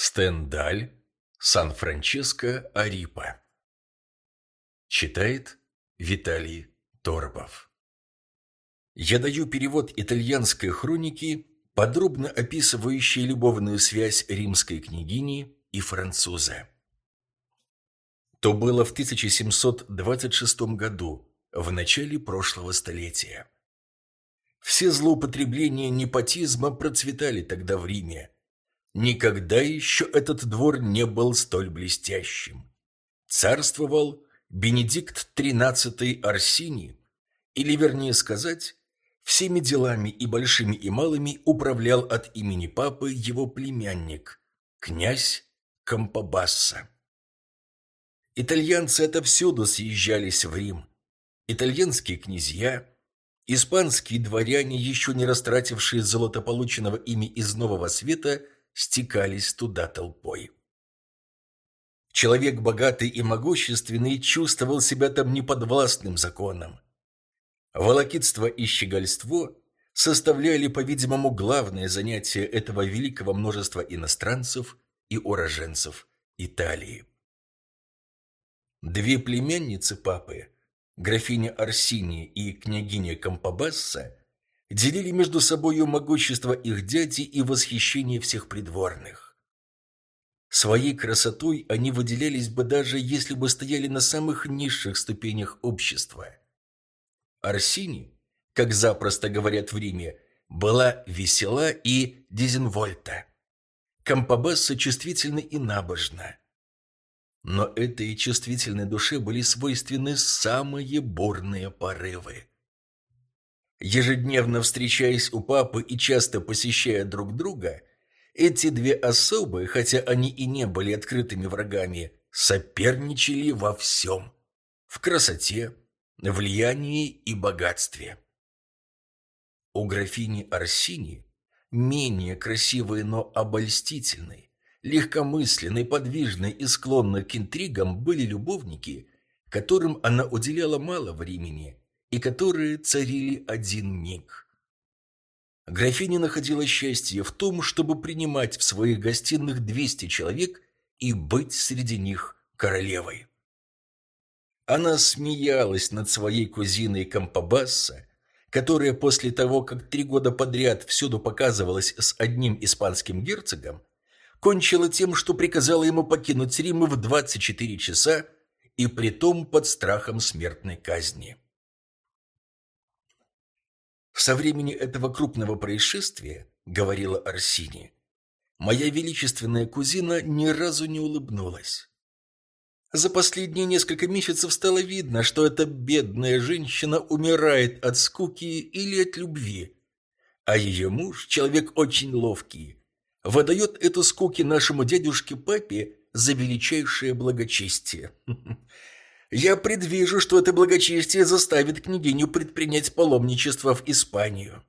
Стендаль, Сан-Франциско, Арипа. Читает Виталий Торопов. Я даю перевод итальянской хроники, подробно описывающей любовную связь римской княгини и француза. То было в 1726 году, в начале прошлого столетия. Все злоупотребления непотизма процветали тогда в Риме – Никогда еще этот двор не был столь блестящим. Царствовал Бенедикт XIII Арсини, или, вернее сказать, всеми делами и большими и малыми управлял от имени папы его племянник, князь Кампабасса. Итальянцы отовсюду съезжались в Рим. Итальянские князья, испанские дворяне, еще не растратившие золото, полученного ими из Нового Света – стекались туда толпой. Человек богатый и могущественный чувствовал себя там неподвластным законом. Волокитство и щегольство составляли, по-видимому, главное занятие этого великого множества иностранцев и уроженцев Италии. Две племянницы папы, графиня Арсини и княгиня Кампабасса, делили между собою могущество их дяди и восхищение всех придворных. Своей красотой они выделялись бы даже если бы стояли на самых низших ступенях общества. Арсини, как запросто говорят в Риме, была весела и дезинвольта. Кампабасса чувствительна и набожна. Но этой чувствительной душе были свойственны самые бурные порывы. Ежедневно встречаясь у папы и часто посещая друг друга, эти две особы, хотя они и не были открытыми врагами, соперничали во всем. В красоте, влиянии и богатстве. У графини Арсини, менее красивой, но обольстительной, легкомысленной, подвижной и склонной к интригам были любовники, которым она уделяла мало времени – и которые царили один миг. Графиня находила счастье в том, чтобы принимать в своих гостиных 200 человек и быть среди них королевой. Она смеялась над своей кузиной Кампабасса, которая после того, как три года подряд всюду показывалась с одним испанским герцогом, кончила тем, что приказала ему покинуть Рим в 24 часа и притом под страхом смертной казни. «Со времени этого крупного происшествия, — говорила Арсини, — моя величественная кузина ни разу не улыбнулась. За последние несколько месяцев стало видно, что эта бедная женщина умирает от скуки или от любви, а ее муж, человек очень ловкий, выдает эту скуки нашему дядюшке-папе за величайшее благочестие. Я предвижу, что это благочестие заставит княгиню предпринять паломничество в Испанию.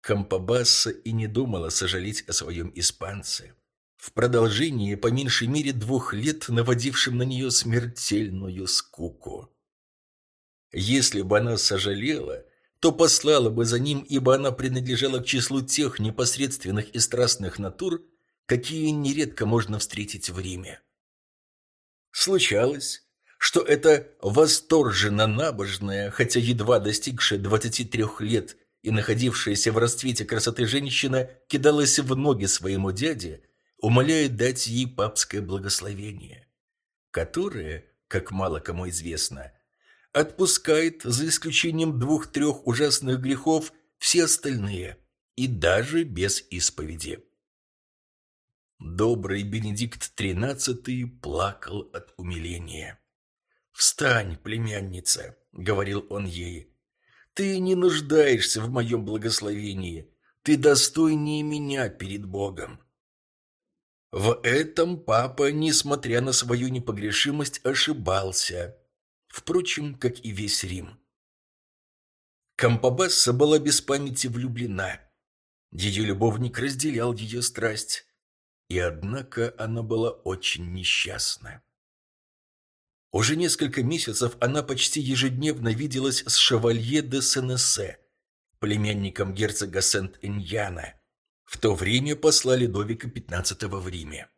Кампабасса и не думала сожалеть о своем испанце. В продолжении, по меньшей мере, двух лет, наводившим на нее смертельную скуку. Если бы она сожалела, то послала бы за ним, ибо она принадлежала к числу тех непосредственных и страстных натур, какие нередко можно встретить в Риме. Случалось, что эта восторженно набожная, хотя едва достигшая 23 лет и находившаяся в расцвете красоты женщина, кидалась в ноги своему дяде, умоляя дать ей папское благословение, которое, как мало кому известно, отпускает, за исключением двух-трех ужасных грехов, все остальные, и даже без исповеди. Добрый Бенедикт XIII плакал от умиления. «Встань, племянница», — говорил он ей. «Ты не нуждаешься в моем благословении. Ты достойнее меня перед Богом». В этом папа, несмотря на свою непогрешимость, ошибался. Впрочем, как и весь Рим. Кампабасса была без памяти влюблена. Ее любовник разделял ее страсть. И однако она была очень несчастна. Уже несколько месяцев она почти ежедневно виделась с шевалье де Сенесе, племянником герцога Сент-Эньяна, В то время посла Людовика XV в Риме.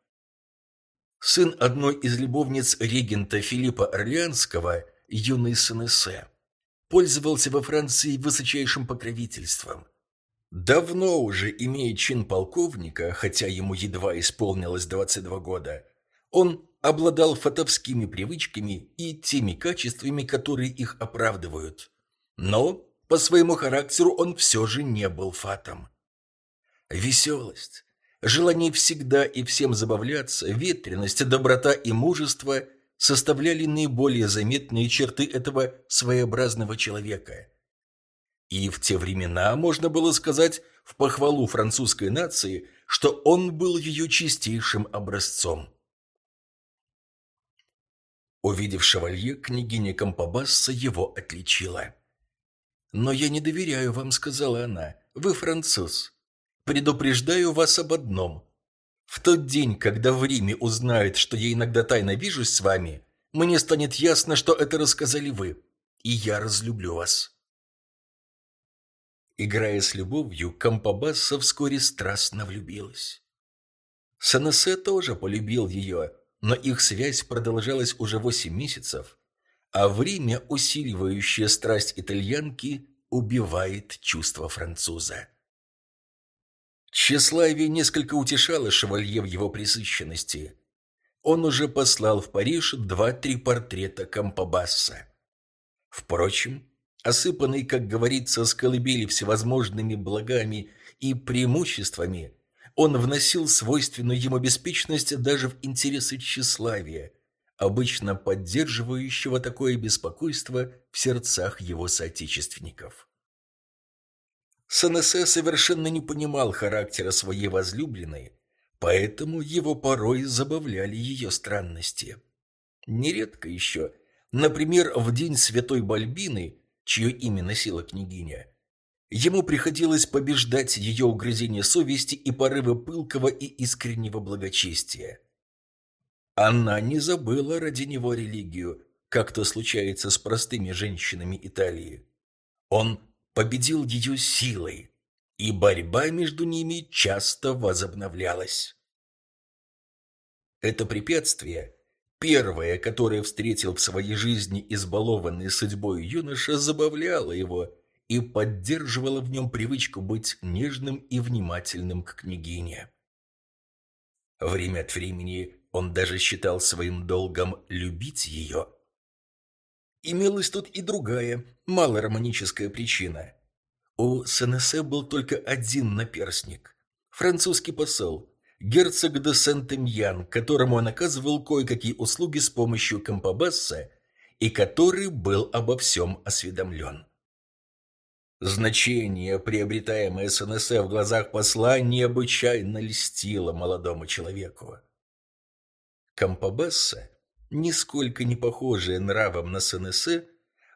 Сын одной из любовниц регента Филиппа Орлеанского, юный Сенессе, пользовался во Франции высочайшим покровительством. Давно уже имея чин полковника, хотя ему едва исполнилось 22 года, он обладал фатовскими привычками и теми качествами, которые их оправдывают. Но по своему характеру он все же не был фатом. Веселость, желание всегда и всем забавляться, ветренность, доброта и мужество составляли наиболее заметные черты этого своеобразного человека. И в те времена можно было сказать в похвалу французской нации, что он был ее чистейшим образцом. Увидев шевалье, княгиня Кампабасса его отличила. «Но я не доверяю вам», — сказала она. «Вы француз. Предупреждаю вас об одном. В тот день, когда в Риме узнают, что я иногда тайно вижусь с вами, мне станет ясно, что это рассказали вы, и я разлюблю вас». Играя с любовью, Кампабасса вскоре страстно влюбилась. Санесе тоже полюбил ее, но их связь продолжалась уже восемь месяцев, а время, усиливающее страсть итальянки, убивает чувство француза. Тщеславие несколько утешало шевалье в его присыщенности. Он уже послал в Париж два-три портрета Кампабасса. Впрочем, осыпанный, как говорится, с колыбели всевозможными благами и преимуществами, он вносил свойственную ему беспечность даже в интересы тщеславия, обычно поддерживающего такое беспокойство в сердцах его соотечественников. Санесе совершенно не понимал характера своей возлюбленной, поэтому его порой забавляли ее странности. Нередко еще, например, в день Святой Бальбины, чье имя носила княгиня, Ему приходилось побеждать ее угрызение совести и порывы пылкого и искреннего благочестия. Она не забыла ради него религию, как то случается с простыми женщинами Италии. Он победил ее силой, и борьба между ними часто возобновлялась. Это препятствие, первое, которое встретил в своей жизни избалованный судьбой юноша, забавляло его – и поддерживала в нем привычку быть нежным и внимательным к княгине. Время от времени он даже считал своим долгом любить ее. Имелась тут и другая, малороманическая причина. У Сенесе был только один наперсник – французский посол, герцог де Сент-Эмьян, которому он оказывал кое-какие услуги с помощью Кампабасса и который был обо всем осведомлен. Значение, приобретаемое СНС в глазах посла, необычайно льстило молодому человеку. Кампабесса, нисколько не похожая нравом на СНС,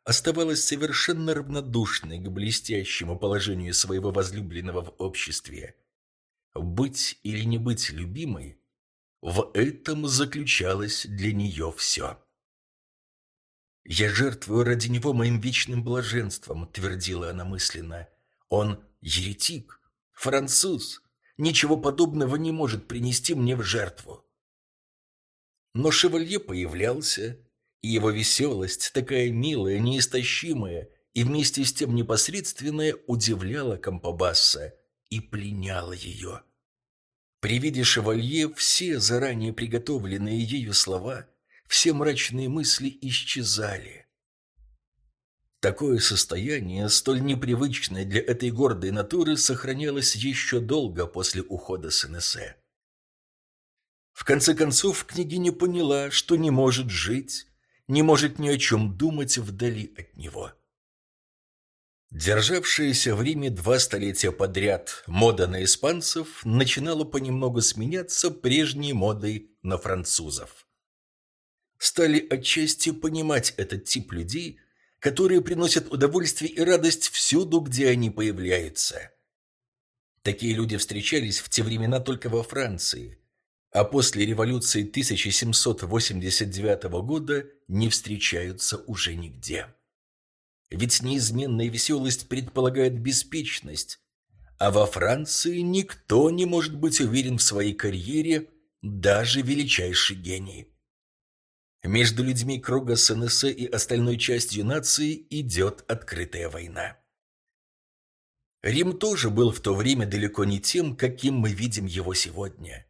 оставалась совершенно равнодушной к блестящему положению своего возлюбленного в обществе. Быть или не быть любимой – в этом заключалось для нее все. «Я жертвую ради него моим вечным блаженством», — твердила она мысленно. «Он еретик, француз, ничего подобного не может принести мне в жертву». Но шевалье появлялся, и его веселость, такая милая, неистощимая и вместе с тем непосредственная, удивляла Кампабасса и пленяла ее. При виде шевалье все заранее приготовленные ею слова — все мрачные мысли исчезали. Такое состояние, столь непривычное для этой гордой натуры, сохранялось еще долго после ухода Сенесе. В конце концов, княгиня поняла, что не может жить, не может ни о чем думать вдали от него. Державшаяся в Риме два столетия подряд мода на испанцев начинала понемногу сменяться прежней модой на французов стали отчасти понимать этот тип людей, которые приносят удовольствие и радость всюду, где они появляются. Такие люди встречались в те времена только во Франции, а после революции 1789 года не встречаются уже нигде. Ведь неизменная веселость предполагает беспечность, А во Франции никто не может быть уверен в своей карьере, даже величайший гений. Между людьми круга СНС и остальной частью нации идет открытая война. Рим тоже был в то время далеко не тем, каким мы видим его сегодня.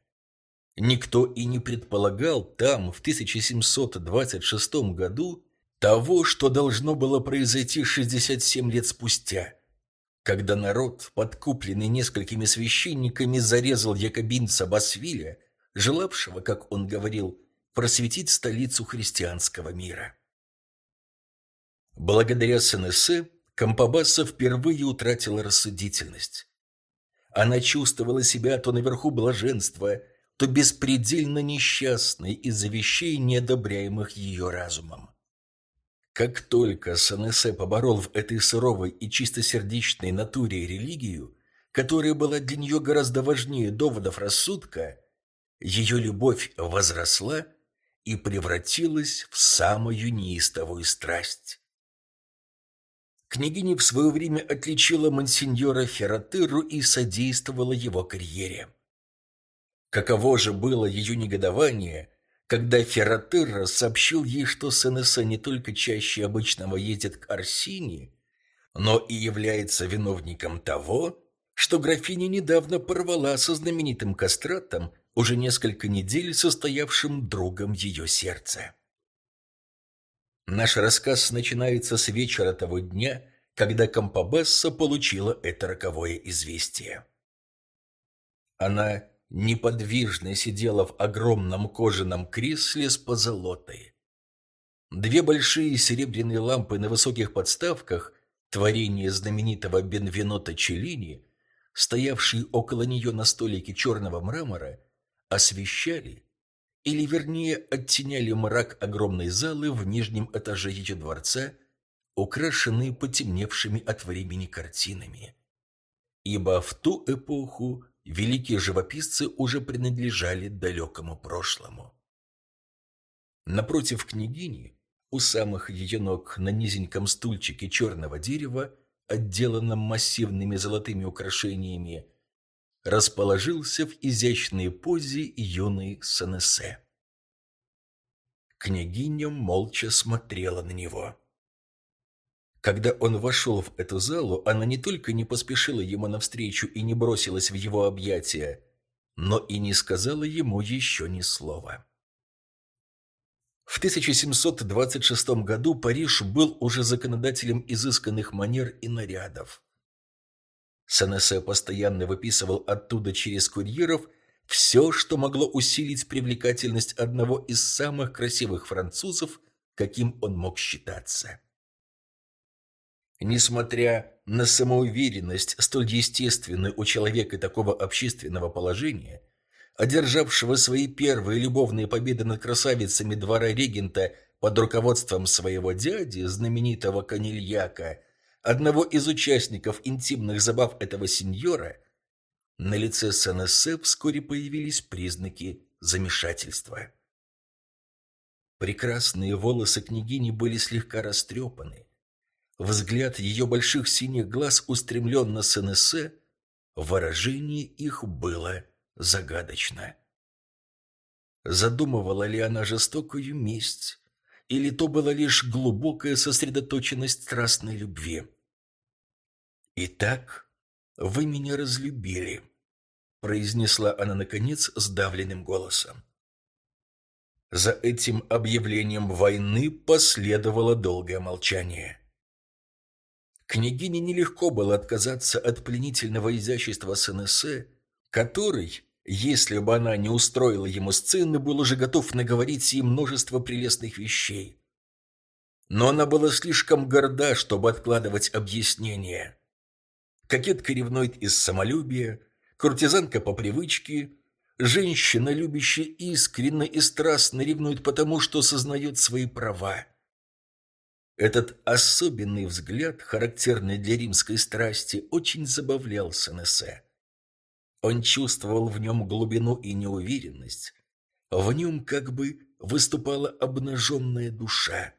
Никто и не предполагал там, в 1726 году, того, что должно было произойти 67 лет спустя, когда народ, подкупленный несколькими священниками, зарезал якобинца Басвиля, желавшего, как он говорил, просветить столицу христианского мира. Благодаря СНС Кампабасса впервые утратила рассудительность. Она чувствовала себя то наверху блаженства, то беспредельно несчастной из-за вещей, неодобряемых ее разумом. Как только Санесе поборол в этой суровой и чистосердечной натуре религию, которая была для нее гораздо важнее доводов рассудка, ее любовь возросла и превратилась в самую неистовую страсть. Княгиня в свое время отличила мансиньора Ферратеру и содействовала его карьере. Каково же было ее негодование, когда Ферратерра сообщил ей, что Сенеса не только чаще обычного едет к Арсине, но и является виновником того, что графиня недавно порвала со знаменитым кастратом, уже несколько недель состоявшим другом ее сердца. Наш рассказ начинается с вечера того дня, когда Кампабесса получила это роковое известие. Она неподвижно сидела в огромном кожаном кресле с позолотой. Две большие серебряные лампы на высоких подставках, творение знаменитого Бенвенота Челлини, стоявшие около нее на столике черного мрамора, освещали или, вернее, оттеняли мрак огромной залы в нижнем этаже ее дворца, украшенные потемневшими от времени картинами. Ибо в ту эпоху великие живописцы уже принадлежали далекому прошлому. Напротив княгини, у самых ее ног на низеньком стульчике черного дерева, отделанном массивными золотыми украшениями, расположился в изящной позе юный Санесе. Княгиня молча смотрела на него. Когда он вошел в эту залу, она не только не поспешила ему навстречу и не бросилась в его объятия, но и не сказала ему еще ни слова. В 1726 году Париж был уже законодателем изысканных манер и нарядов. Сенесе постоянно выписывал оттуда через курьеров все, что могло усилить привлекательность одного из самых красивых французов, каким он мог считаться. Несмотря на самоуверенность, столь естественную у человека такого общественного положения, одержавшего свои первые любовные победы над красавицами двора регента под руководством своего дяди, знаменитого Канильяка, одного из участников интимных забав этого сеньора, на лице Сенессе вскоре появились признаки замешательства. Прекрасные волосы княгини были слегка растрепаны. Взгляд ее больших синих глаз устремлен на Сенессе, выражение их было загадочно. Задумывала ли она жестокую месть, или то была лишь глубокая сосредоточенность страстной любви? «Итак, вы меня разлюбили», — произнесла она, наконец, сдавленным голосом. За этим объявлением войны последовало долгое молчание. Княгине нелегко было отказаться от пленительного изящества Сенесе, который, если бы она не устроила ему сцены, был уже готов наговорить ей множество прелестных вещей. Но она была слишком горда, чтобы откладывать объяснения. Кокетка ревнует из самолюбия, куртизанка по привычке, женщина, любящая искренне и страстно ревнует потому, что сознает свои права. Этот особенный взгляд, характерный для римской страсти, очень забавлял Сенесе. Он чувствовал в нем глубину и неуверенность. В нем как бы выступала обнаженная душа.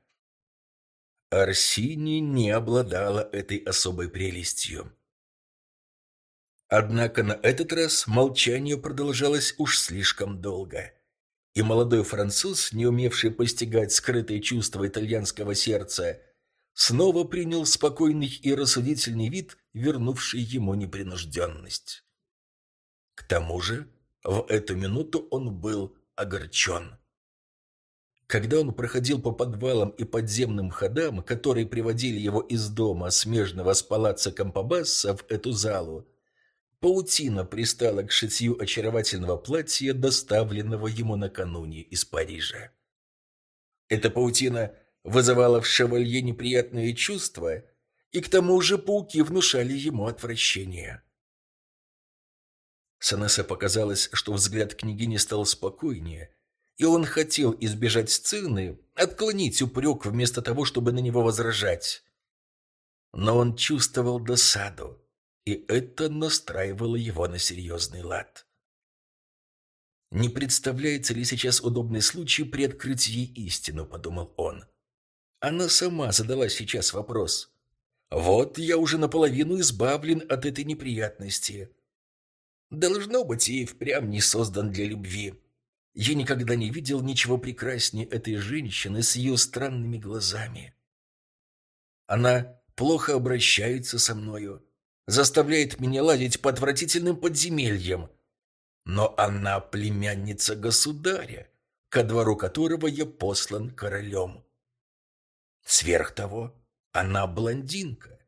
Арсини не обладала этой особой прелестью. Однако на этот раз молчание продолжалось уж слишком долго. И молодой француз, не умевший постигать скрытые чувства итальянского сердца, снова принял спокойный и рассудительный вид, вернувший ему непринужденность. К тому же в эту минуту он был огорчен. Когда он проходил по подвалам и подземным ходам, которые приводили его из дома, смежного с палаццо Кампабасса, в эту залу, паутина пристала к шитью очаровательного платья, доставленного ему накануне из Парижа. Эта паутина вызывала в шевалье неприятные чувства, и к тому же пауки внушали ему отвращение. Санессе показалось, что взгляд княгини стал спокойнее, и он хотел избежать сцены, отклонить упрек вместо того, чтобы на него возражать. Но он чувствовал досаду, и это настраивало его на серьезный лад. «Не представляется ли сейчас удобный случай приоткрыть ей истину?» – подумал он. Она сама задала сейчас вопрос. «Вот я уже наполовину избавлен от этой неприятности. Должно быть, и впрямь не создан для любви. Я никогда не видел ничего прекраснее этой женщины с ее странными глазами. Она плохо обращается со мною, заставляет меня ладить по отвратительным подземельям. Но она племянница государя, ко двору которого я послан королем. Сверх того, она блондинка.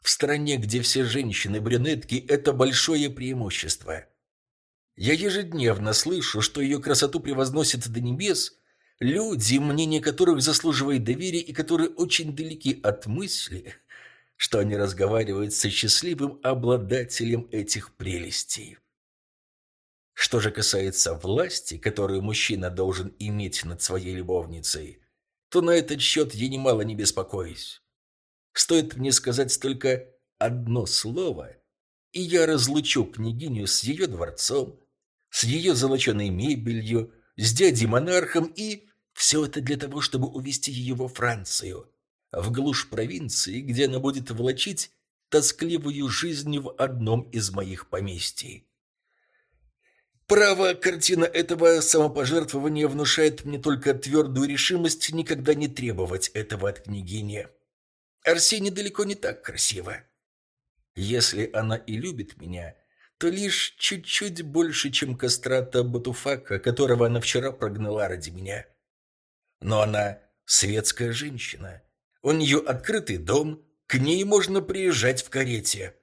В стране, где все женщины-брюнетки, это большое преимущество. Я ежедневно слышу, что ее красоту превозносят до небес люди, мнение которых заслуживает доверия и которые очень далеки от мысли, что они разговаривают со счастливым обладателем этих прелестей. Что же касается власти, которую мужчина должен иметь над своей любовницей, то на этот счет я немало не беспокоюсь. Стоит мне сказать только одно слово, и я разлучу княгиню с ее дворцом, с ее золоченой мебелью, с дядей-монархом и... Все это для того, чтобы увезти ее во Францию, в глушь провинции, где она будет влачить тоскливую жизнь в одном из моих поместий. Право, картина этого самопожертвования внушает мне только твердую решимость никогда не требовать этого от княгини. Арсений далеко не так красиво. Если она и любит меня, то лишь чуть-чуть больше, чем кастрата Батуфака, которого она вчера прогнала ради меня. Но она светская женщина. У нее открытый дом, к ней можно приезжать в карете.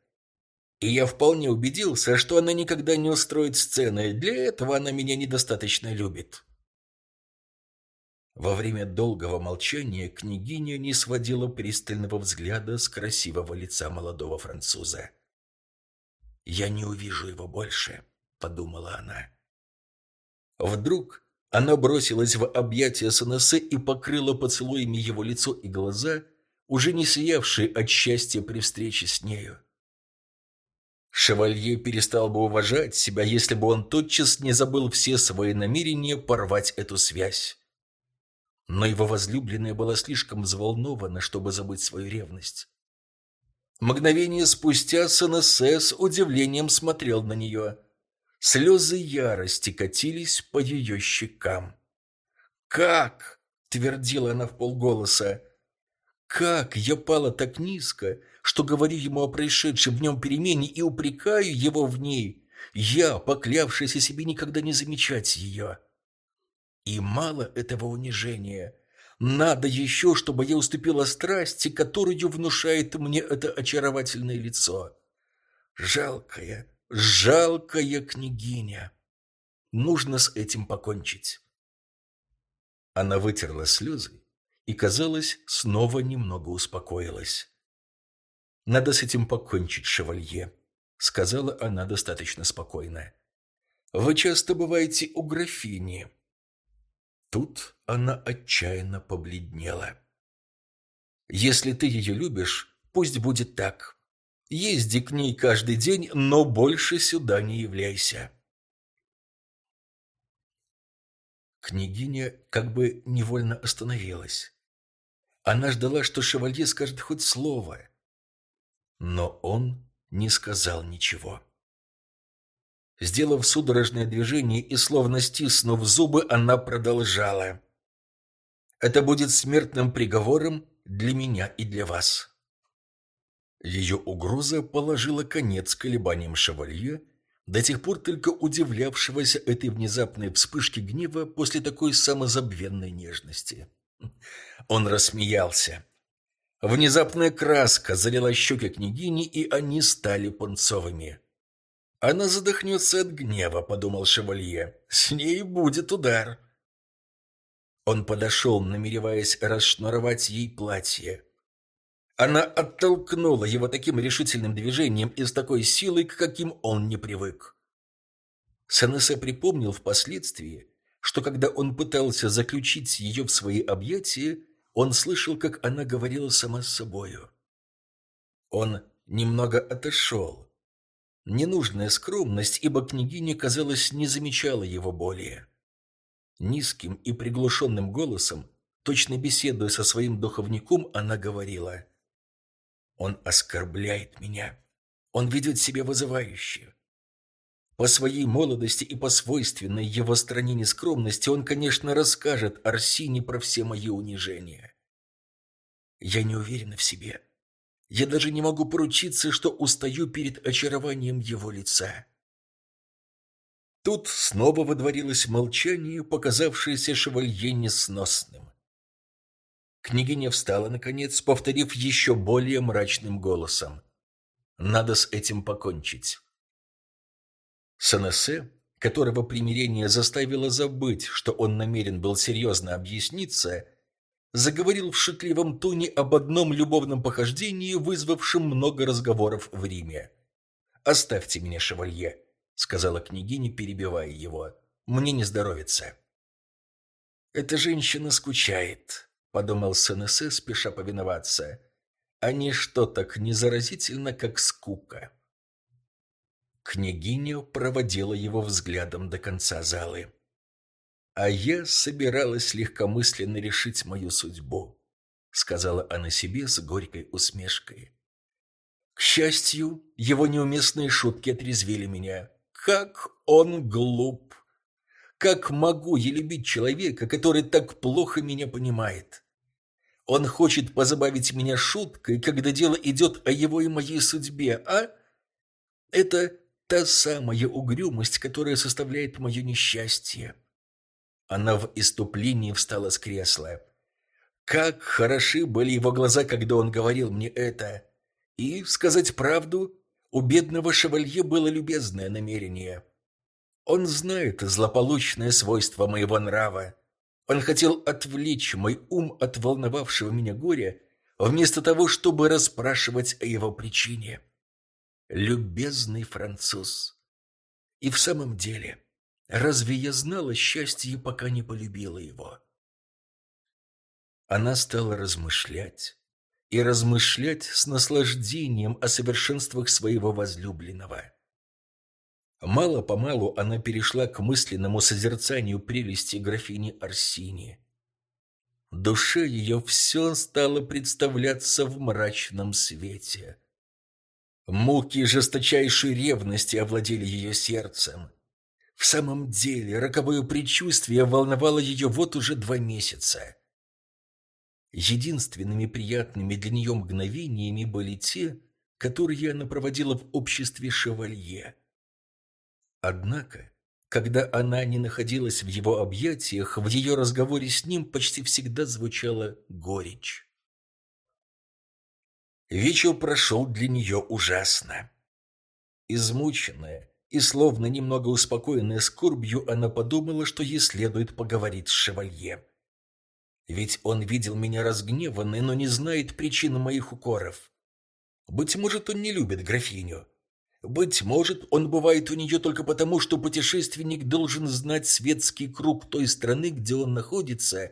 И я вполне убедился, что она никогда не устроит сцены, для этого она меня недостаточно любит. Во время долгого молчания княгиня не сводила пристального взгляда с красивого лица молодого француза. «Я не увижу его больше», — подумала она. Вдруг она бросилась в объятия Санессе и покрыла поцелуями его лицо и глаза, уже не сиявшие от счастья при встрече с нею. Шевалье перестал бы уважать себя, если бы он тотчас не забыл все свои намерения порвать эту связь. Но его возлюбленная была слишком взволнована, чтобы забыть свою ревность. Мгновение спустя Санессе с удивлением смотрел на нее. Слезы ярости катились по ее щекам. «Как?» — твердила она в полголоса. «Как я пала так низко, что говорю ему о происшедшей в нем перемене и упрекаю его в ней, я, поклявшийся себе никогда не замечать ее?» И мало этого унижения. Надо еще, чтобы я уступила страсти, которую внушает мне это очаровательное лицо. Жалкая, жалкая княгиня. Нужно с этим покончить. Она вытерла слезы и, казалось, снова немного успокоилась. «Надо с этим покончить, шевалье», — сказала она достаточно спокойно. «Вы часто бываете у графини». Тут она отчаянно побледнела. «Если ты ее любишь, пусть будет так. Езди к ней каждый день, но больше сюда не являйся». Княгиня как бы невольно остановилась. Она ждала, что шевалье скажет хоть слово. Но он не сказал ничего. Сделав судорожное движение и словно стиснув зубы, она продолжала. «Это будет смертным приговором для меня и для вас». Ее угроза положила конец колебаниям шевалье, до тех пор только удивлявшегося этой внезапной вспышке гнева после такой самозабвенной нежности. Он рассмеялся. Внезапная краска залила щеки княгини, и они стали пунцовыми. «Она задохнется от гнева», — подумал шевалье. «С ней будет удар». Он подошел, намереваясь расшнуровать ей платье. Она оттолкнула его таким решительным движением и с такой силой, к каким он не привык. Санесе припомнил впоследствии, что когда он пытался заключить ее в свои объятия, он слышал, как она говорила сама с собою. Он немного отошел. Ненужная скромность, ибо княгиня, казалось, не замечала его более. Низким и приглушенным голосом, точно беседуя со своим духовником, она говорила – он оскорбляет меня. Он ведет себя вызывающе. По своей молодости и по свойственной его стране нескромности он, конечно, расскажет Арсине про все мои унижения. Я не уверена в себе. Я даже не могу поручиться, что устаю перед очарованием его лица. Тут снова водворилось молчание, показавшееся шевалье несносным. Княгиня встала, наконец, повторив еще более мрачным голосом. «Надо с этим покончить». Санесе, которого примирение заставило забыть, что он намерен был серьезно объясниться, заговорил в шутливом тоне об одном любовном похождении, вызвавшем много разговоров в Риме. «Оставьте меня, шевалье», — сказала княгиня, перебивая его. «Мне не здоровится». «Эта женщина скучает», — подумал СНС, спеша повиноваться. «А ничто так не заразительно, как скука». Княгиня проводила его взглядом до конца залы. «А я собиралась легкомысленно решить мою судьбу», — сказала она себе с горькой усмешкой. К счастью, его неуместные шутки отрезвили меня. Как он глуп! Как могу я любить человека, который так плохо меня понимает? Он хочет позабавить меня шуткой, когда дело идет о его и моей судьбе, а? Это та самая угрюмость, которая составляет мое несчастье. Она в иступлении встала с кресла. Как хороши были его глаза, когда он говорил мне это. И, сказать правду, у бедного шевалье было любезное намерение. Он знает злополучное свойство моего нрава. Он хотел отвлечь мой ум от волновавшего меня горя, вместо того, чтобы расспрашивать о его причине. Любезный француз. И в самом деле, разве я знала счастье, пока не полюбила его? Она стала размышлять, и размышлять с наслаждением о совершенствах своего возлюбленного. Мало-помалу она перешла к мысленному созерцанию прелести графини Арсини. Душе ее все стало представляться в мрачном свете. Муки жесточайшей ревности овладели ее сердцем. В самом деле, роковое предчувствие волновало ее вот уже два месяца. Единственными приятными для нее мгновениями были те, которые она проводила в обществе шевалье. Однако, когда она не находилась в его объятиях, в ее разговоре с ним почти всегда звучала горечь. Вечер прошел для нее ужасно. Измученная и словно немного успокоенная скорбью, она подумала, что ей следует поговорить с шевалье. Ведь он видел меня разгневанной, но не знает причины моих укоров. Быть может, он не любит графиню. Быть может, он бывает у нее только потому, что путешественник должен знать светский круг той страны, где он находится,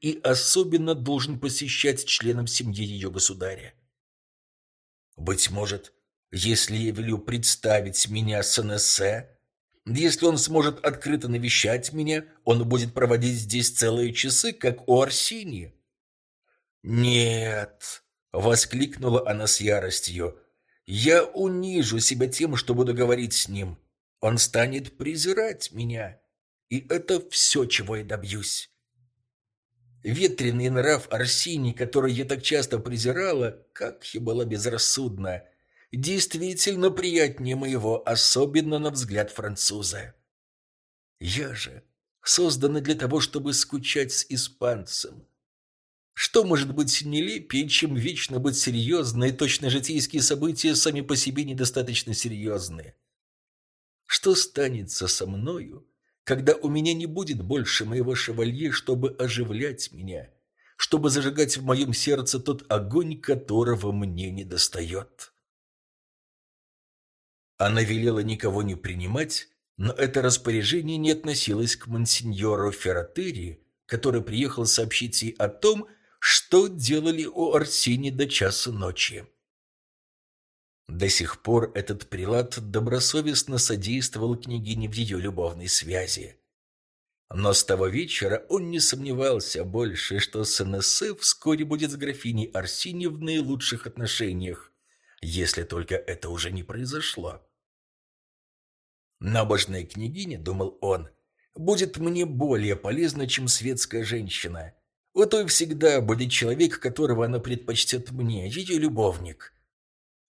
и особенно должен посещать членов семьи ее государя. Быть может, если я велю представить меня с если он сможет открыто навещать меня, он будет проводить здесь целые часы, как у Арсинии. «Нет!» — воскликнула она с яростью. Я унижу себя тем, что буду говорить с ним. Он станет презирать меня, и это все, чего я добьюсь. Ветреный нрав Арсини, который я так часто презирала, как я была безрассудна, действительно приятнее моего, особенно на взгляд француза. Я же создана для того, чтобы скучать с испанцем. Что может быть нелепее, чем вечно быть серьезной, точно житейские события сами по себе недостаточно серьезные? Что станется со мною, когда у меня не будет больше моего шевалье, чтобы оживлять меня, чтобы зажигать в моем сердце тот огонь, которого мне недостает? Она велела никого не принимать, но это распоряжение не относилось к монсеньору Ферратери, который приехал сообщить ей о том, что делали у Арсени до часа ночи. До сих пор этот прилад добросовестно содействовал княгине в ее любовной связи. Но с того вечера он не сомневался больше, что СНС вскоре будет с графиней Арсини в наилучших отношениях, если только это уже не произошло. Набожная княгиня, думал он, будет мне более полезна, чем светская женщина. У той всегда будет человек, которого она предпочтет мне, ее любовник.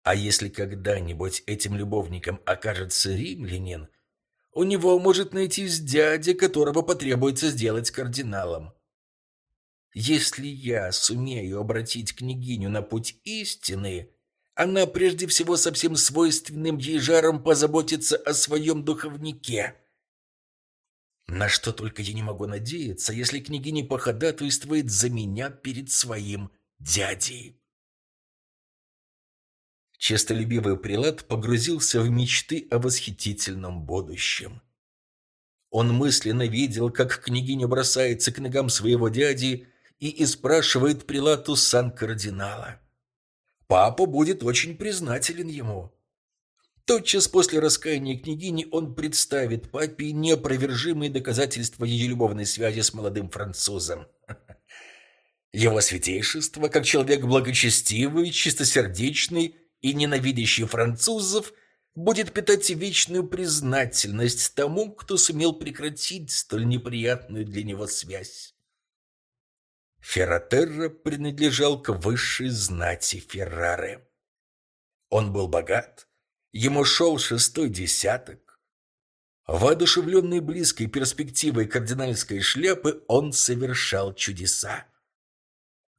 А если когда-нибудь этим любовником окажется римлянин, у него может найтись дядя, которого потребуется сделать кардиналом. Если я сумею обратить княгиню на путь истины, она прежде всего со всем свойственным ей жаром позаботится о своем духовнике. На что только я не могу надеяться, если княгиня походатайствует за меня перед своим дядей. Честолюбивый прилад погрузился в мечты о восхитительном будущем. Он мысленно видел, как княгиня бросается к ногам своего дяди и испрашивает прилату сан кардинала. Папа будет очень признателен ему. Тотчас после раскаяния княгини он представит папе неопровержимые доказательства ее любовной связи с молодым французом. Его святейшество, как человек благочестивый, чистосердечный и ненавидящий французов, будет питать вечную признательность тому, кто сумел прекратить столь неприятную для него связь. Ферратерра принадлежал к высшей знати Феррары. Он был богат, Ему шел шестой десяток. Воодушевленный близкой перспективой кардинальской шляпы, он совершал чудеса.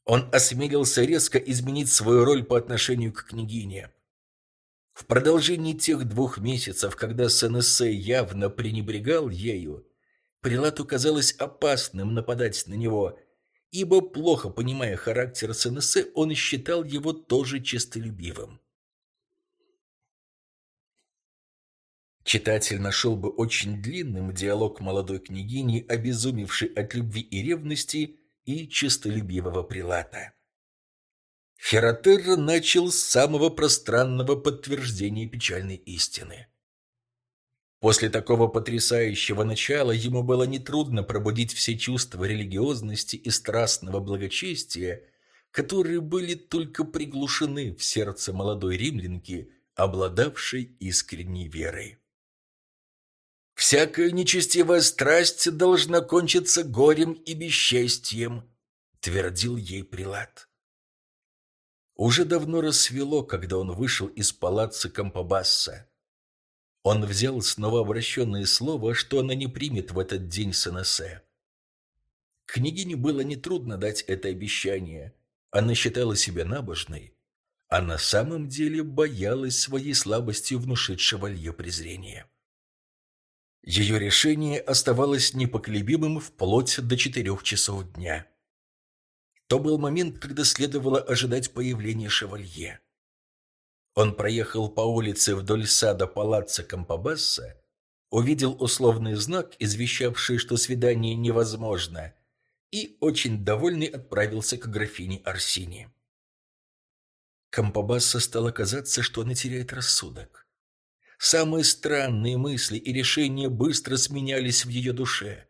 Он осмелился резко изменить свою роль по отношению к княгине. В продолжении тех двух месяцев, когда Сен-Эссе явно пренебрегал ею, Прилату казалось опасным нападать на него, ибо, плохо понимая характер Сен-Эссе, он считал его тоже честолюбивым. Читатель нашел бы очень длинным диалог молодой княгини, обезумевшей от любви и ревности, и честолюбивого прилата. Ферратерра начал с самого пространного подтверждения печальной истины. После такого потрясающего начала ему было нетрудно пробудить все чувства религиозности и страстного благочестия, которые были только приглушены в сердце молодой римлянки, обладавшей искренней верой. Всякая нечестивая страсть должна кончиться горем и бесчестьем, твердил ей прилад. Уже давно рассвело, когда он вышел из палаца Кампабасса. Он взял снова обращенное слово, что она не примет в этот день Сенесе. Княгине было нетрудно дать это обещание. Она считала себя набожной, а на самом деле боялась своей слабостью внушить шевалье презрения. Ее решение оставалось непоколебимым вплоть до четырех часов дня. То был момент, когда следовало ожидать появления шевалье. Он проехал по улице вдоль сада палаца Кампабасса, увидел условный знак, извещавший, что свидание невозможно, и, очень довольный, отправился к графине Арсини. Кампабасса стало казаться, что она теряет рассудок. Самые странные мысли и решения быстро сменялись в ее душе.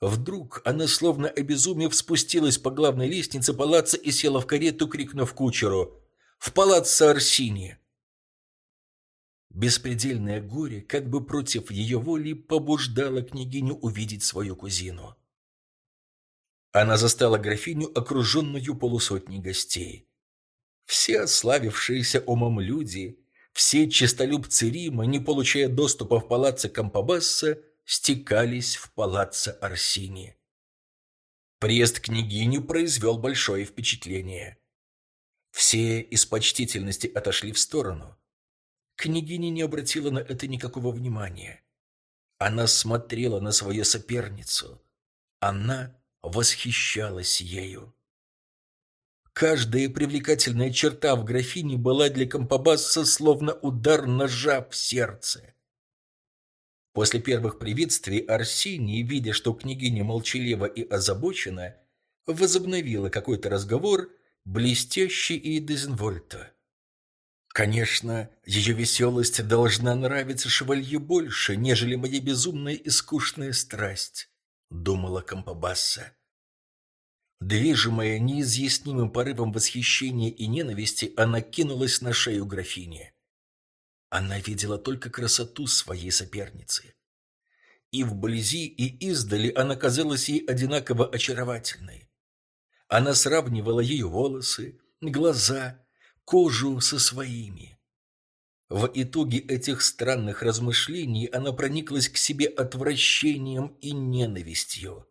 Вдруг она, словно обезумев, спустилась по главной лестнице палаца и села в карету, крикнув кучеру «В палац Арсини!» Беспредельное горе, как бы против ее воли, побуждало княгиню увидеть свою кузину. Она застала графиню, окруженную полусотней гостей. Все ославившиеся умом люди, все честолюбцы Рима, не получая доступа в палаццо Кампабасса, стекались в палаццо Арсини. Приезд княгини произвел большое впечатление. Все из почтительности отошли в сторону. Княгиня не обратила на это никакого внимания. Она смотрела на свою соперницу. Она восхищалась ею. Каждая привлекательная черта в графине была для Компабасса словно удар ножа в сердце. После первых приветствий Арсений, видя, что княгиня молчалива и озабочена, возобновила какой-то разговор, блестящий и дезинвольто. Конечно, ее веселость должна нравиться шевалье больше, нежели моя безумная и скучная страсть, думала Кампабасса. Движимая неизъяснимым порывом восхищения и ненависти, она кинулась на шею графини. Она видела только красоту своей соперницы. И вблизи, и издали она казалась ей одинаково очаровательной. Она сравнивала ее волосы, глаза, кожу со своими. В итоге этих странных размышлений она прониклась к себе отвращением и ненавистью.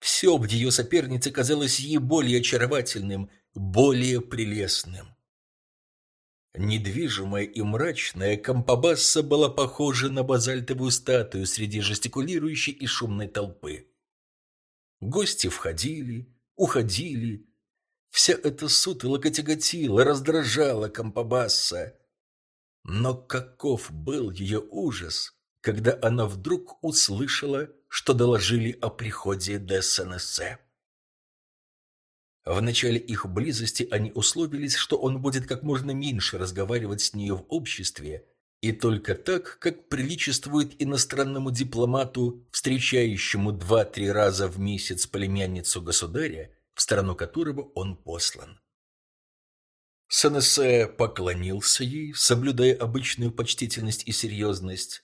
Все в ее сопернице казалось ей более очаровательным, более прелестным. Недвижимая и мрачная Кампабасса была похожа на базальтовую статую среди жестикулирующей и шумной толпы. Гости входили, уходили, Вся эта сутолока тяготила, раздражала Кампабасса. Но каков был ее ужас, когда она вдруг услышала, что доложили о приходе де Сенессе. В начале их близости они условились, что он будет как можно меньше разговаривать с нею в обществе, и только так, как приличествует иностранному дипломату, встречающему два-три раза в месяц племянницу государя, в страну которого он послан. Сенесе поклонился ей, соблюдая обычную почтительность и серьезность.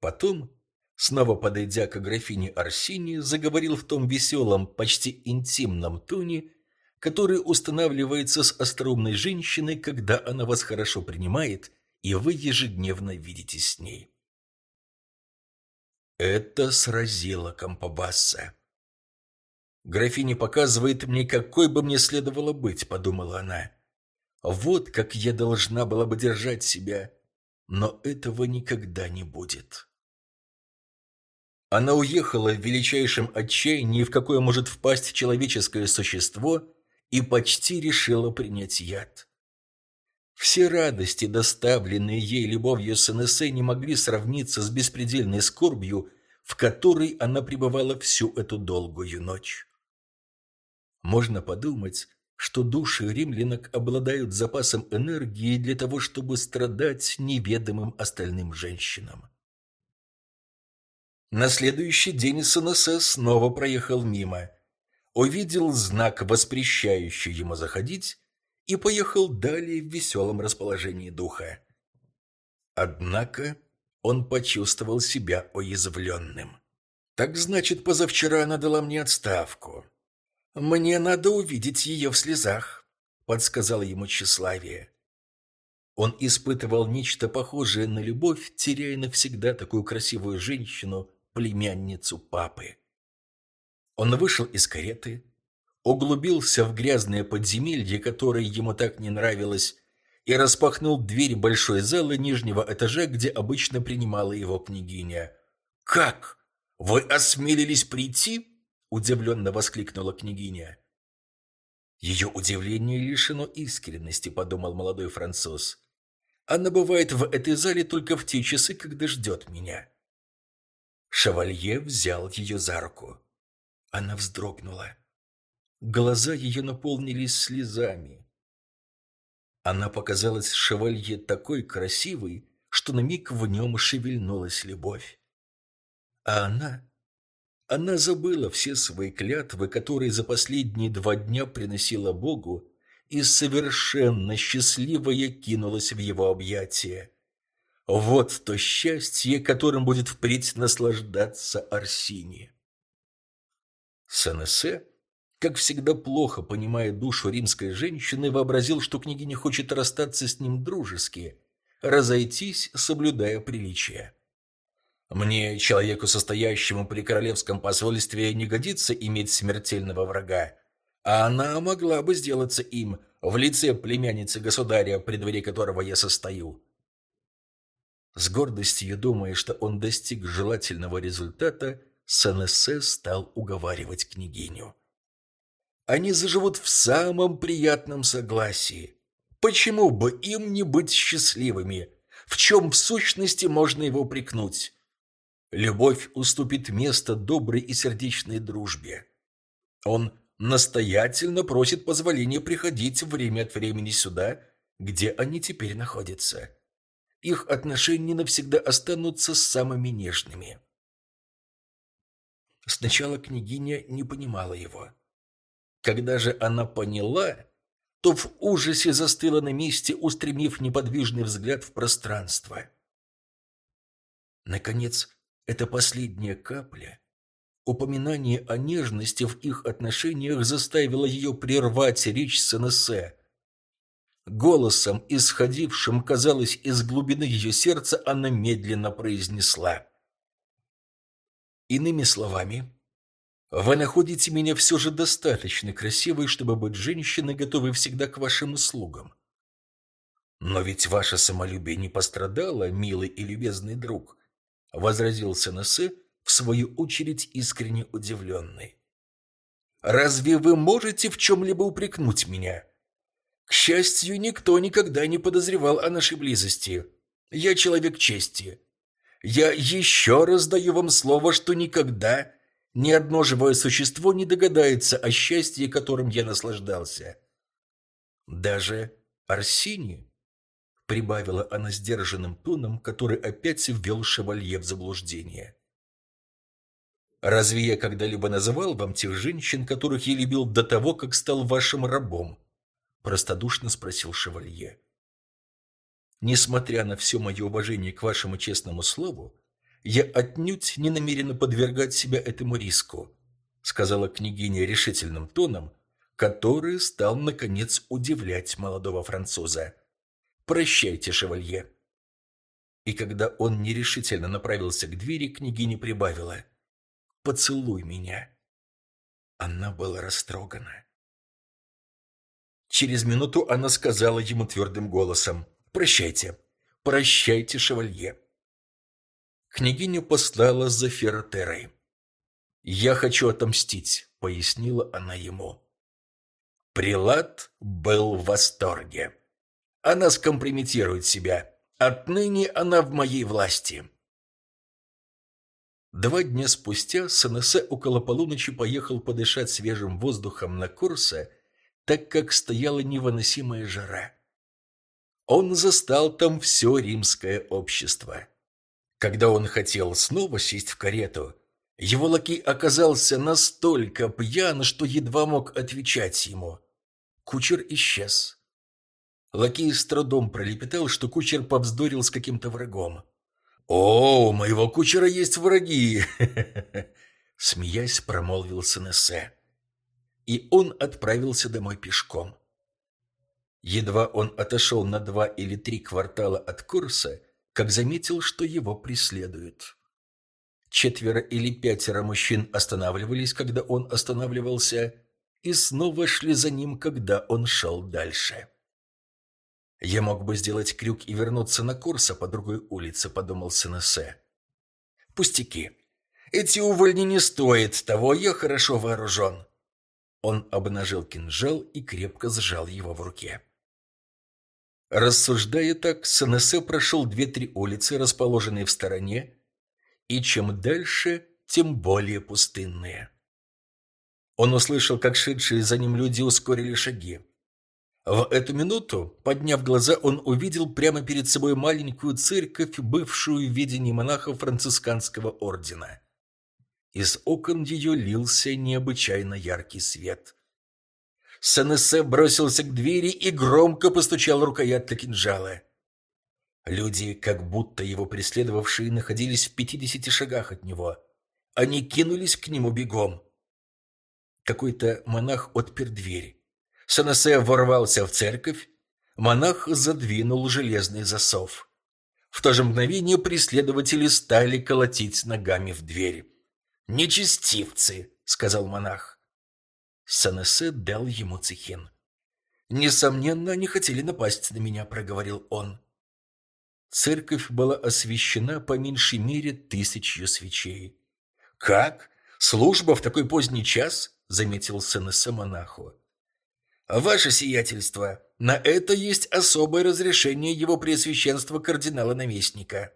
Потом, снова подойдя к графине Арсини, заговорил в том веселом, почти интимном тоне, который устанавливается с остроумной женщиной, когда она вас хорошо принимает, и вы ежедневно видитесь с ней. Это сразило Кампабасса. Графиня показывает мне, какой бы мне следовало быть, подумала она. Вот как я должна была бы держать себя, но этого никогда не будет. Она уехала в величайшем отчаянии, в какое может впасть человеческое существо, и почти решила принять яд. Все радости, доставленные ей любовью с НСС, не могли сравниться с беспредельной скорбью, в которой она пребывала всю эту долгую ночь. Можно подумать, что души римлянок обладают запасом энергии для того, чтобы страдать неведомым остальным женщинам. На следующий день СНС снова проехал мимо, увидел знак, воспрещающий ему заходить, и поехал далее в веселом расположении духа. Однако он почувствовал себя уязвленным. «Так значит, позавчера она дала мне отставку. «Мне надо увидеть ее в слезах», — подсказал ему тщеславие. Он испытывал нечто похожее на любовь, теряя навсегда такую красивую женщину, племянницу папы. Он вышел из кареты, углубился в грязное подземелье, которое ему так не нравилось, и распахнул дверь большой залы нижнего этажа, где обычно принимала его княгиня. «Как? Вы осмелились прийти?» Удивленно воскликнула княгиня. Ее удивление лишено искренности, подумал молодой француз. Она бывает в этой зале только в те часы, когда ждет меня. Шевалье взял ее за руку. Она вздрогнула. Глаза ее наполнились слезами. Она показалась шевалье такой красивой, что на миг в нем шевельнулась любовь. А она она забыла все свои клятвы, которые за последние два дня приносила Богу, и совершенно счастливая кинулась в его объятия. Вот то счастье, которым будет впредь наслаждаться Арсини. Сенесе, как всегда плохо понимая душу римской женщины, вообразил, что княгиня хочет расстаться с ним дружески, разойтись, соблюдая приличия. Мне, человеку, состоящему при королевском посольстве, не годится иметь смертельного врага, а она могла бы сделаться им в лице племянницы государя, при дворе которого я состою. С гордостью думая, что он достиг желательного результата, Сенесе стал уговаривать княгиню. Они заживут в самом приятном согласии. Почему бы им не быть счастливыми? В чем в сущности можно его прикнуть? Любовь уступит место доброй и сердечной дружбе. Он настоятельно просит позволения приходить время от времени сюда, где они теперь находятся их отношения навсегда останутся самыми нежными. Сначала княгиня не понимала его. Когда же она поняла, то в ужасе застыла на месте, устремив неподвижный взгляд в пространство. Наконец, эта последняя капля, упоминание о нежности в их отношениях заставило ее прервать речь Сенесе, Голосом, исходившим, казалось, из глубины ее сердца, она медленно произнесла. «Иными словами, вы находите меня все же достаточно красивой, чтобы быть женщиной, готовой всегда к вашим услугам. Но ведь ваше самолюбие не пострадало, милый и любезный друг», — возразил Сенесе, в свою очередь искренне удивленный. «Разве вы можете в чем-либо упрекнуть меня?» К счастью, никто никогда не подозревал о нашей близости. Я человек чести. Я еще раз даю вам слово, что никогда ни одно живое существо не догадается о счастье, которым я наслаждался. Даже Арсини, прибавила она сдержанным тоном, который опять ввел шевалье в заблуждение. Разве я когда-либо называл вам тех женщин, которых я любил до того, как стал вашим рабом? Простодушно спросил шевалье. Несмотря на все мое уважение к вашему честному слову, я отнюдь не намерена подвергать себя этому риску, сказала княгиня решительным тоном, который стал наконец удивлять молодого француза. Прощайте, шевалье. И когда он нерешительно направился к двери, княгиня прибавила: "Поцелуй меня". Она была растрогана. Через минуту она сказала ему твердым голосом «Прощайте, прощайте, шевалье». Княгиня послала за Ферротерой. «Я хочу отомстить», — пояснила она ему. Прилад был в восторге. Она скомпрометирует себя. Отныне она в моей власти. Два дня спустя Сенесе около полуночи поехал подышать свежим воздухом на Курсе так как стояла невыносимая жара. Он застал там все римское общество. Когда он хотел снова сесть в карету, его лакей оказался настолько пьян, что едва мог отвечать ему. Кучер исчез. Лакей с трудом пролепетал, что кучер повздорил с каким-то врагом. «О, у моего кучера есть враги!» Смеясь, промолвил Сенесе и он отправился домой пешком. Едва он отошел на два или три квартала от курса, как заметил, что его преследуют. Четверо или пятеро мужчин останавливались, когда он останавливался, и снова шли за ним, когда он шел дальше. «Я мог бы сделать крюк и вернуться на курса по другой улице», — подумал Сенесе. «Пустяки. Эти увольни не стоят того, я хорошо вооружен. Он обнажил кинжал и крепко сжал его в руке. Рассуждая так, Сенесе прошел две-три улицы, расположенные в стороне, и чем дальше, тем более пустынные. Он услышал, как шедшие за ним люди ускорили шаги. В эту минуту, подняв глаза, он увидел прямо перед собой маленькую церковь, бывшую в видении монахов францисканского ордена. Из окон ее лился необычайно яркий свет. Сенесе бросился к двери и громко постучал рукояткой кинжала. Люди, как будто его преследовавшие, находились в пятидесяти шагах от него. Они кинулись к нему бегом. Какой-то монах отпер дверь. Санасе ворвался в церковь. Монах задвинул железный засов. В то же мгновение преследователи стали колотить ногами в дверь. «Нечестивцы!» — сказал монах. Санасе дал ему цехин. «Несомненно, они хотели напасть на меня», — проговорил он. Церковь была освещена по меньшей мере тысячью свечей. «Как? Служба в такой поздний час?» — заметил Сенесе монаху. «Ваше сиятельство, на это есть особое разрешение его преосвященства кардинала-наместника».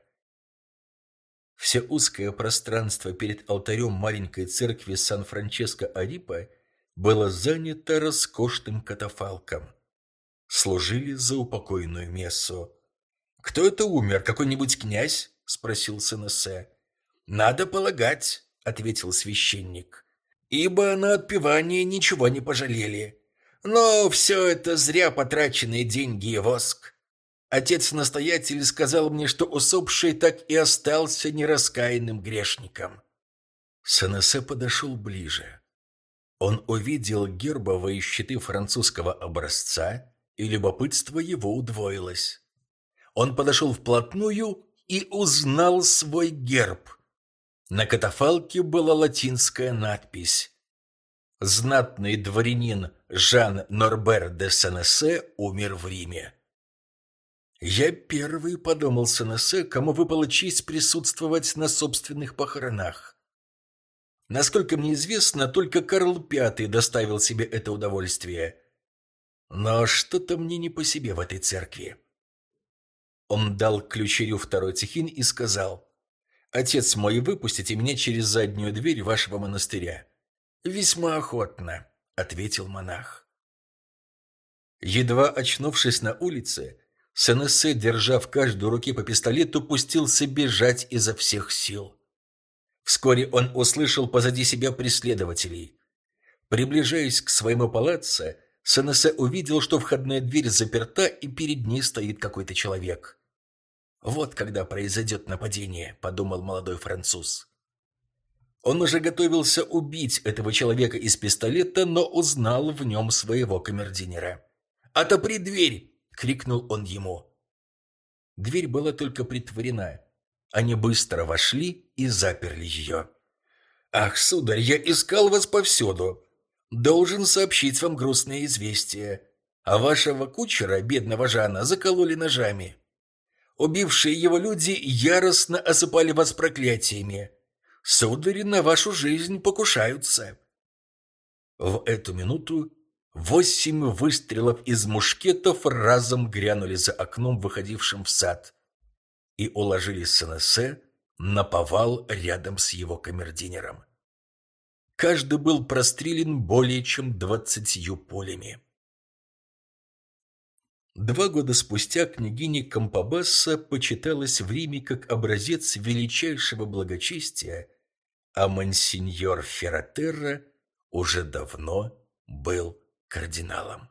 Все узкое пространство перед алтарем маленькой церкви Сан-Франческо-Арипа было занято роскошным катафалком. Служили за упокойную мессу. «Кто это умер? Какой-нибудь князь?» — спросил Сенесе. «Надо полагать», — ответил священник. «Ибо на отпевание ничего не пожалели. Но все это зря потраченные деньги и воск. Отец-настоятель сказал мне, что усопший так и остался нераскаянным грешником». Сенесе подошел ближе. Он увидел гербовые щиты французского образца, и любопытство его удвоилось. Он подошел вплотную и узнал свой герб. На катафалке была латинская надпись. Знатный дворянин Жан Норбер де Сенесе умер в Риме. Я первый подумал Сенесе, кому выпала честь присутствовать на собственных похоронах. Насколько мне известно, только Карл V доставил себе это удовольствие. Но что-то мне не по себе в этой церкви. Он дал ключерю второй цехин и сказал, «Отец мой, выпустите меня через заднюю дверь вашего монастыря». «Весьма охотно», — ответил монах. Едва очнувшись на улице, Сенесе, держа в каждой руке по пистолету, пустился бежать изо всех сил. Вскоре он услышал позади себя преследователей. Приближаясь к своему палаццо, Сенесе увидел, что входная дверь заперта, и перед ней стоит какой-то человек. «Вот когда произойдет нападение», — подумал молодой француз. Он уже готовился убить этого человека из пистолета, но узнал в нем своего камердинера. «Отопри дверь!» — крикнул он ему. Дверь была только притворена. Они быстро вошли и заперли ее. «Ах, сударь, я искал вас повсюду. Должен сообщить вам грустное известие. А вашего кучера, бедного Жана, закололи ножами. Убившие его люди яростно осыпали вас проклятиями. Судари на вашу жизнь покушаются». В эту минуту восемь выстрелов из мушкетов разом грянули за окном, выходившим в сад и уложили Сенесе на повал рядом с его камердинером. Каждый был прострелен более чем двадцатью пулями. Два года спустя княгиня Кампабасса почиталась в Риме как образец величайшего благочестия, а мансиньор Ферратерра уже давно был кардиналом.